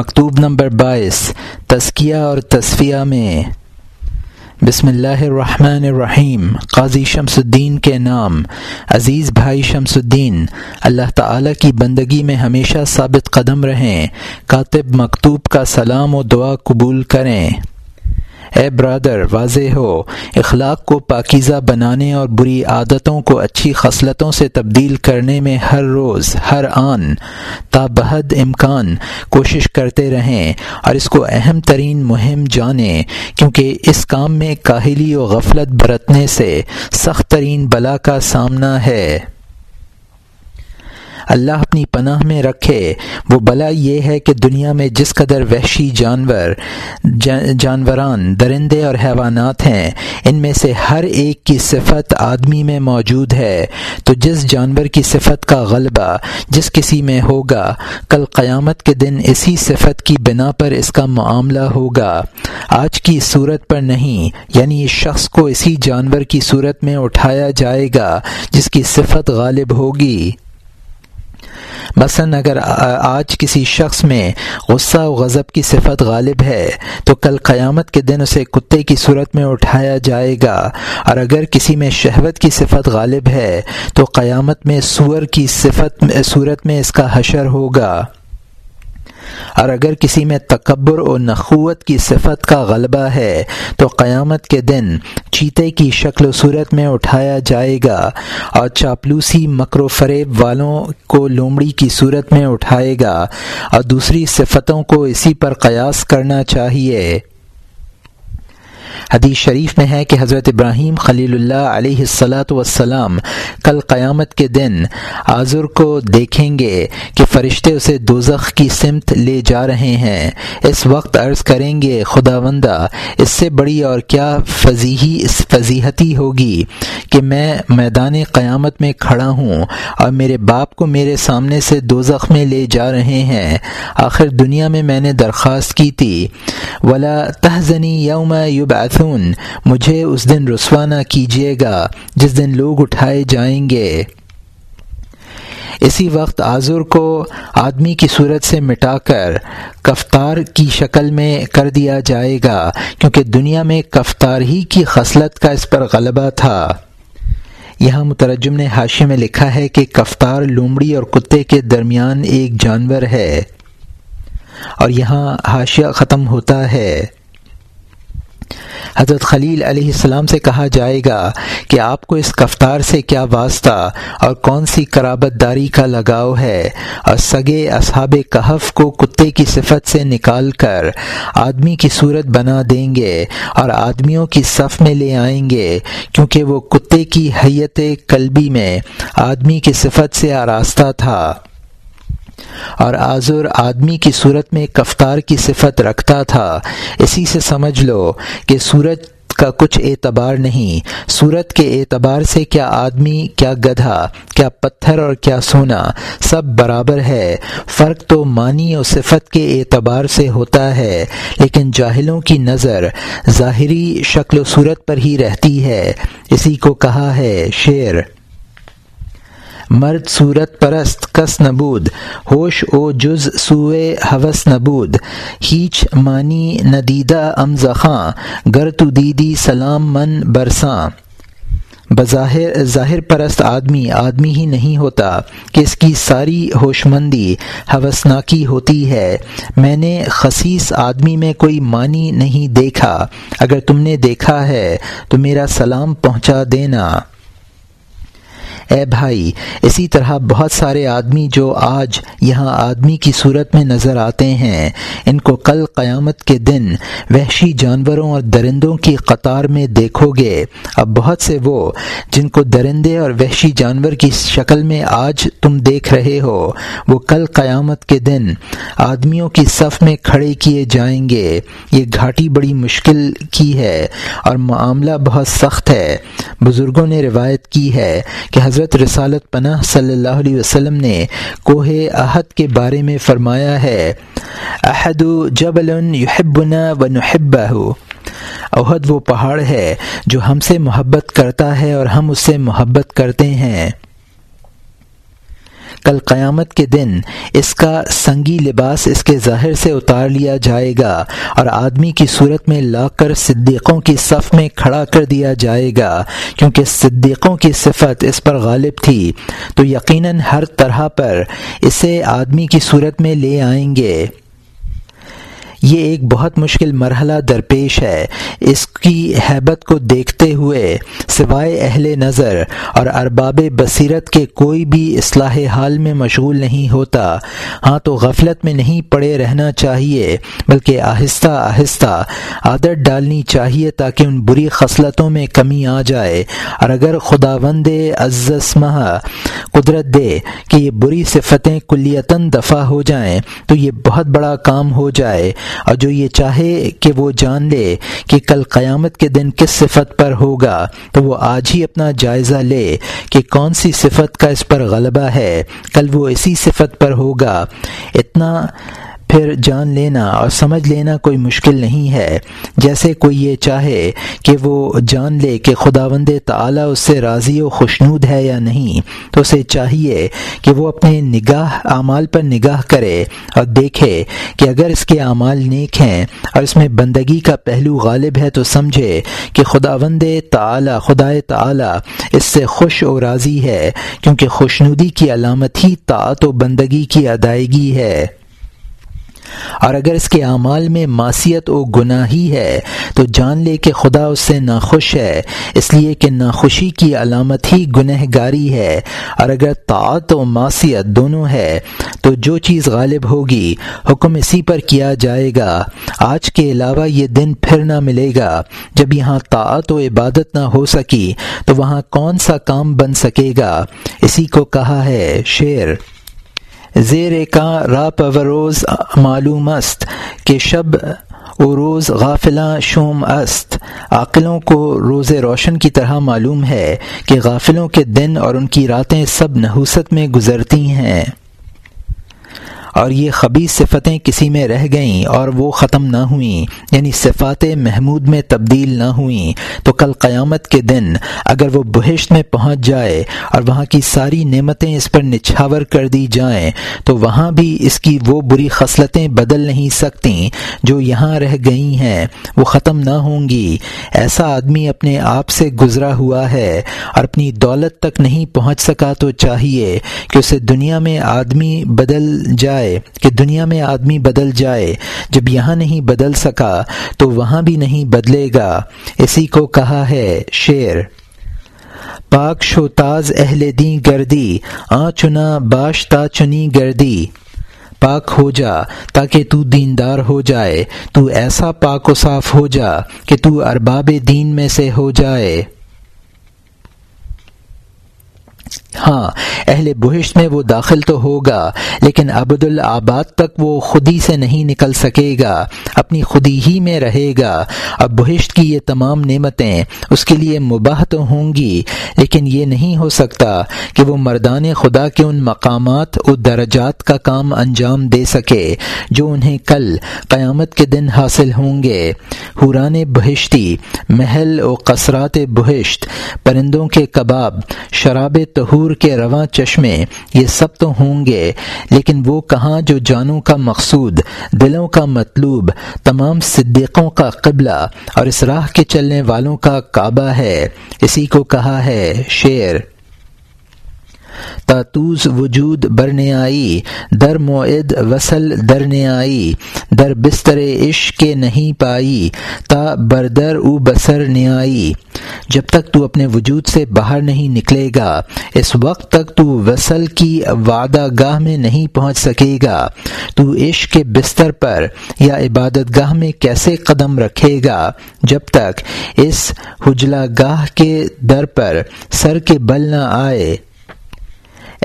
مکتوب نمبر بائیس، تزکیہ اور تصفیہ میں۔ بسم اللہ الرحمن الرحیم، قاضی شمس الدین کے نام، عزیز بھائی شمس الدین اللہ تعالی کی بندگی میں ہمیشہ ثابت قدم رہیں، کاتب مکتوب کا سلام و دعا قبول کریں۔ اے برادر، واضح ہو، اخلاق کو پاکیزہ بنانے اور بری عادتوں کو اچھی خصلتوں سے تبدیل کرنے میں ہر روز، ہر آن تا بحد امکان کوشش کرتے رہیں اور اس کو اہم ترین مہم جانیں، کیونکہ اس کام میں کاہلی و غفلت برتنے سے سخت ترین بلا کا سامنا ہے۔ اللہ اپنی پناہ میں رکھے۔ وہ بلا یہ ہے کہ دنیا میں جس قدر وحشی جانور جانوران، درندے اور حیوانات ہیں، ان میں سے ہر ایک کی صفت آدمی میں موجود ہے۔ تو جس جانور کی صفت کا غلبہ جس کسی میں ہوگا، کل قیامت کے دن اسی صفت کی بنا پر اس کا معاملہ ہوگا۔ آج کی صورت پر نہیں یعنی اس شخص کو اسی جانور کی صورت میں اٹھایا جائے گا جس کی صفت غالب ہوگی۔ مثلا اگر آج کسی شخص میں غصہ و غضب کی صفت غالب ہے، تو کل قیامت کے دن اسے کتے کی صورت میں اٹھایا جائے گا۔ اور اگر کسی میں شہوت کی صفت غالب ہے، تو قیامت میں سور کی صفت صورت میں اس کا حشر ہوگا۔ اور اگر کسی میں تکبر و نخوت کی صفت کا غلبہ ہے، تو قیامت کے دن چیتے کی شکل و صورت میں اٹھایا جائے گا اور چاپلوسی مکر و فریب والوں کو لومڑی کی صورت میں اٹھائے گا اور دوسری صفتوں کو اسی پر قیاس کرنا چاہیے۔ حدیث شریف میں ہے کہ حضرت ابراہیم خلیل اللہ علیہ السلاۃ وسلام کل قیامت کے دن آذر کو دیکھیں گے کہ فرشتے اسے دوزخ کی سمت لے جا رہے ہیں۔ اس وقت عرض کریں گے خدا وندہ اس سے بڑی اور کیا فضیحی فضیحتی ہوگی کہ میں میدان قیامت میں کھڑا ہوں اور میرے باپ کو میرے سامنے سے دوزخ میں لے جا رہے ہیں۔ آخر دنیا میں میں نے درخواست کی تھی، ولا تہذنی یوم یوبعث مجھے اس دن رسوا نہ کیجیے گا، جس دن لوگ اٹھائے جائیں گے۔ اسی وقت آزر کو آدمی کی صورت سے مٹا کر کفتار کی شکل میں کر دیا جائے گا، کیونکہ دنیا میں کفتار ہی کی خصلت کا اس پر غلبہ تھا۔ یہاں مترجم نے حاشے میں لکھا ہے کہ کفتار لومڑی اور کتے کے درمیان ایک جانور ہے۔ اور یہاں حاشیہ ختم ہوتا ہے۔ حضرت خلیل علیہ السلام سے کہا جائے گا کہ آپ کو اس کفتار سے کیا واسطہ اور کون سی قرابت داری کا لگاؤ ہے اور سگے اصحاب کہف کو کتے کی صفت سے نکال کر آدمی کی صورت بنا دیں گے اور آدمیوں کی صف میں لے آئیں گے، کیونکہ وہ کتے کی حیت قلبی میں آدمی کی صفت سے آراستہ تھا۔ اور آزر آدمی کی صورت میں کفتار کی صفت رکھتا تھا۔ اسی سے سمجھ لو کہ سورج کا کچھ اعتبار نہیں۔ صورت کے اعتبار سے کیا آدمی، کیا گدھا، کیا پتھر اور کیا سونا سب برابر ہے۔ فرق تو معنی اور صفت کے اعتبار سے ہوتا ہے، لیکن جاہلوں کی نظر ظاہری شکل و صورت پر ہی رہتی ہے۔ اسی کو کہا ہے شعر۔ مرد صورت پرست کس نبود، ہوش او جز سوئے حوث نبود، ہیچ مانی ندیدہ ام زخاں گر تو دیدی سلام من برساں۔ بظاہر، ظاہر پرست آدمی آدمی ہی نہیں ہوتا کہ اس کی ساری ہوش مندی حوثناکی ہوتی ہے۔ میں نے خصیص آدمی میں کوئی معنی نہیں دیکھا۔ اگر تم نے دیکھا ہے تو میرا سلام پہنچا دینا۔ اے بھائی، اسی طرح بہت سارے آدمی جو آج یہاں آدمی کی صورت میں نظر آتے ہیں، ان کو کل قیامت کے دن وحشی جانوروں اور درندوں کی قطار میں دیکھو گے۔ اب بہت سے وہ جن کو درندے اور وحشی جانور کی شکل میں آج تم دیکھ رہے ہو، وہ کل قیامت کے دن آدمیوں کی صف میں کھڑے کیے جائیں گے۔ یہ گھاٹی بڑی مشکل کی ہے اور معاملہ بہت سخت ہے۔ بزرگوں نے روایت کی ہے کہ حضرت حضرت رسالت پناہ صلی اللہ علیہ وسلم نے کوہ احد کے بارے میں فرمایا ہے، احد جبل یحبنا و نحبہ احد وہ پہاڑ ہے جو ہم سے محبت کرتا ہے اور ہم اس سے محبت کرتے ہیں۔ کل قیامت کے دن اس کا سنگی لباس اس کے ظاہر سے اتار لیا جائے گا اور آدمی کی صورت میں لا کر صدیقوں کی صف میں کھڑا کر دیا جائے گا، کیونکہ صدیقوں کی صفت اس پر غالب تھی۔ تو یقیناً ہر طرح پر اسے آدمی کی صورت میں لے آئیں گے۔ یہ ایک بہت مشکل مرحلہ درپیش ہے۔ اس کی حیبت کو دیکھتے ہوئے سوائے اہل نظر اور ارباب بصیرت کے کوئی بھی اصلاح حال میں مشغول نہیں ہوتا۔ ہاں تو غفلت میں نہیں پڑے رہنا چاہیے، بلکہ آہستہ آہستہ عادت ڈالنی چاہیے تاکہ ان بری خصلتوں میں کمی آ جائے۔ اور اگر خدا وند عزسمہ قدرت دے کہ یہ بری صفتیں کلیتاً دفاع ہو جائیں، تو یہ بہت بڑا کام ہو جائے۔ اور جو یہ چاہے کہ وہ جان لے کہ کل قیامت کے دن کس صفت پر ہوگا، تو وہ آج ہی اپنا جائزہ لے کہ کون سی صفت کا اس پر غلبہ ہے، کل وہ اسی صفت پر ہوگا۔ اتنا پھر جان لینا اور سمجھ لینا کوئی مشکل نہیں ہے۔ جیسے کوئی یہ چاہے کہ وہ جان لے کہ خدا وند تعلیٰ اس سے راضی و خوشنود ہے یا نہیں، تو اسے چاہیے کہ وہ اپنے نگاہ، اعمال پر نگاہ کرے اور دیکھے کہ اگر اس کے اعمال نیک ہیں اور اس میں بندگی کا پہلو غالب ہے، تو سمجھے کہ خدا وند تعلیٰ خدا تعلیٰ اس سے خوش و راضی ہے، کیونکہ خوشنودی کی علامت ہی طاعت و بندگی کی ادائیگی ہے۔ اور اگر اس کے اعمال میں معصیت و گناہی ہے، تو جان لے کہ خدا اس سے ناخوش ہے۔ اس لیے کہ ناخوشی کی علامت ہی گنہ گاری ہے۔ اور اگر طاعت و معصیت دونوں ہے، تو جو چیز غالب ہوگی، حکم اسی پر کیا جائے گا۔ آج کے علاوہ یہ دن پھر نہ ملے گا۔ جب یہاں طاعت و عبادت نہ ہو سکی، تو وہاں کون سا کام بن سکے گا؟ اسی کو کہا ہے شعر۔ زیر کا را پوروز معلوم است کہ شب و روز غافلاں شوم است۔ عاقلوں کو روز روشن کی طرح معلوم ہے کہ غافلوں کے دن اور ان کی راتیں سب نحوست میں گزرتی ہیں۔ اور یہ خبی صفتیں کسی میں رہ گئیں اور وہ ختم نہ ہوئیں یعنی صفات محمود میں تبدیل نہ ہوئیں، تو کل قیامت کے دن اگر وہ بہشت میں پہنچ جائے اور وہاں کی ساری نعمتیں اس پر نچھاور کر دی جائیں، تو وہاں بھی اس کی وہ بری خصلتیں بدل نہیں سکتیں جو یہاں رہ گئی ہیں، وہ ختم نہ ہوں گی۔ ایسا آدمی اپنے آپ سے گزرا ہوا ہے اور اپنی دولت تک نہیں پہنچ سکا تو چاہیے کہ اسے دنیا میں آدمی بدل جائے۔ جائے کہ دنیا میں آدمی بدل جائے، جب یہاں نہیں بدل سکا تو وہاں بھی نہیں بدلے گا۔ اسی کو کہا ہے شعر۔ پاک شو تاز اہل دیں گردی، آ چنا باش تا چنی گردی۔ پاک ہو جا تاکہ تو دیندار ہو جائے، تو ایسا پاک و صاف ہو جا کہ تو ارباب دین میں سے ہو جائے۔ ہاں اہل بہشت میں وہ داخل تو ہوگا، لیکن عبد الآباد تک وہ خودی سے نہیں نکل سکے گا، اپنی خودی ہی میں رہے گا۔ اب بہشت کی یہ تمام نعمتیں اس کے لیے مباح تو ہوں گی، لیکن یہ نہیں ہو سکتا کہ وہ مردان خدا کے ان مقامات و درجات کا کام انجام دے سکے، جو انہیں کل قیامت کے دن حاصل ہوں گے۔ حوران بہشتی، محل و قصرات بہشت، پرندوں کے کباب، شراب حور کے رواں چشمے یہ سب تو ہوں گے، لیکن وہ کہاں جو جانوں کا مقصود، دلوں کا مطلوب، تمام صدیقوں کا قبلہ اور اس راہ کے چلنے والوں کا کعبہ ہے۔ اسی کو کہا ہے شعر۔ تاتوز وجود برنے آئی، در موعد وصل درنے آئی، در بستر عشق کے نہیں پائی، تا بردر او بسر نیائی جب تک تو اپنے وجود سے باہر نہیں نکلے گا، اس وقت تک تو وصل کی وعدہ گاہ میں نہیں پہنچ سکے گا۔ تو عشق کے بستر پر یا عبادت گاہ میں کیسے قدم رکھے گا؟ جب تک اس حجلہ گاہ کے در پر سر کے بل نہ آئے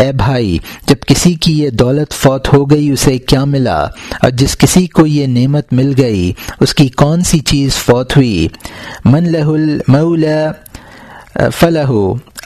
اے بھائی، جب کسی کی یہ دولت فوت ہو گئی، اسے کیا ملا؟ اور جس کسی کو یہ نعمت مل گئی، اس کی کون سی چیز فوت ہوئی؟ من لہ المولا فلاح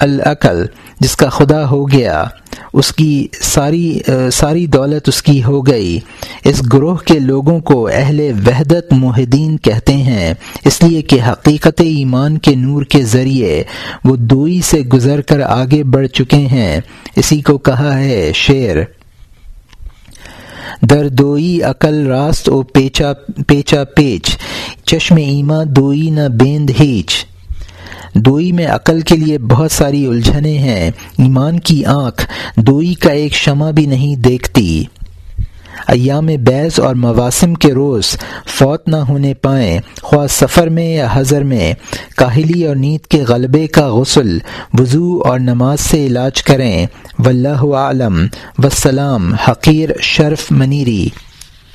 العقل۔ جس کا خدا ہو گیا، اس کی ساری ساری دولت اس کی ہو گئی۔ اس گروہ کے لوگوں کو اہل وحدت معاہدین کہتے ہیں۔ اس لیے کہ حقیقت ایمان کے نور کے ذریعے وہ دوئی سے گزر کر آگے بڑھ چکے ہیں۔ اسی کو کہا ہے شعر۔ در دوئی عقل راست او پیچا پیچا پیچ۔ چشم ایما دوئی نہ بیند ہیچ۔ دوئی میں عقل کے لیے بہت ساری الجھنیں ہیں۔ ایمان کی آنکھ دوئی کا ایک شمع بھی نہیں دیکھتی۔ ایام بیس اور مواسم کے روز فوت نہ ہونے پائیں۔ خواہ سفر میں یا حضر میں کاہلی اور نیند کے غلبے کا غسل، وضو اور نماز سے علاج کریں۔ واللہ عالم وسلام حقیر، شرف، منیری۔